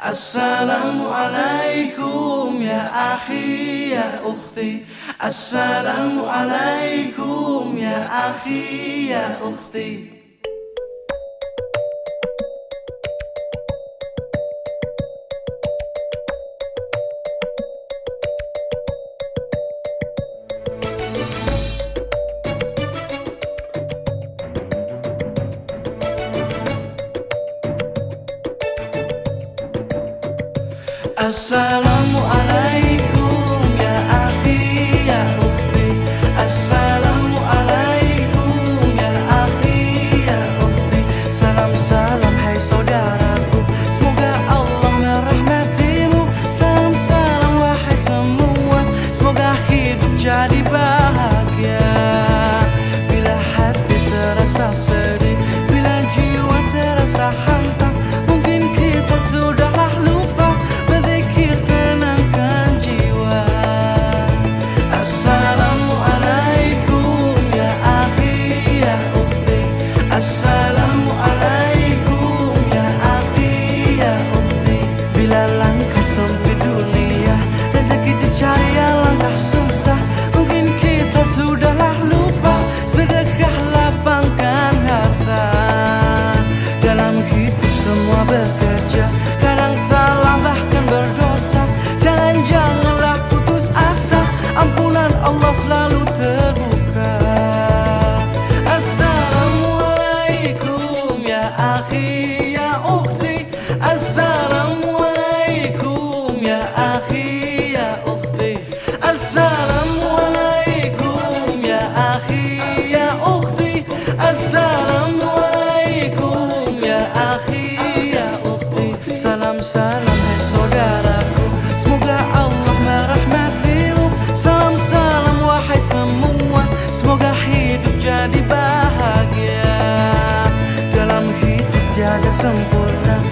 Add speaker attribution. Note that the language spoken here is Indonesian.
Speaker 1: Assalamualaikum ya akhi ya ukhti. Assalamualaikum ya akhi ya ukhti Assalamualaikum ya akhi ya ukhti. Assalamualaikum ya akhi ya ukhti. Salam salam hai saudaraku. Semoga Allah merahmatimu. Salam salam wahai semua. Semoga hidup jadi langkah sempit dunia. Rezeki dicari langkah Salam hai saudaraku Semoga Allah merahmatimu. Salam salam wahai semua Semoga hidup jadi bahagia. Dalam hidup tiada sempurna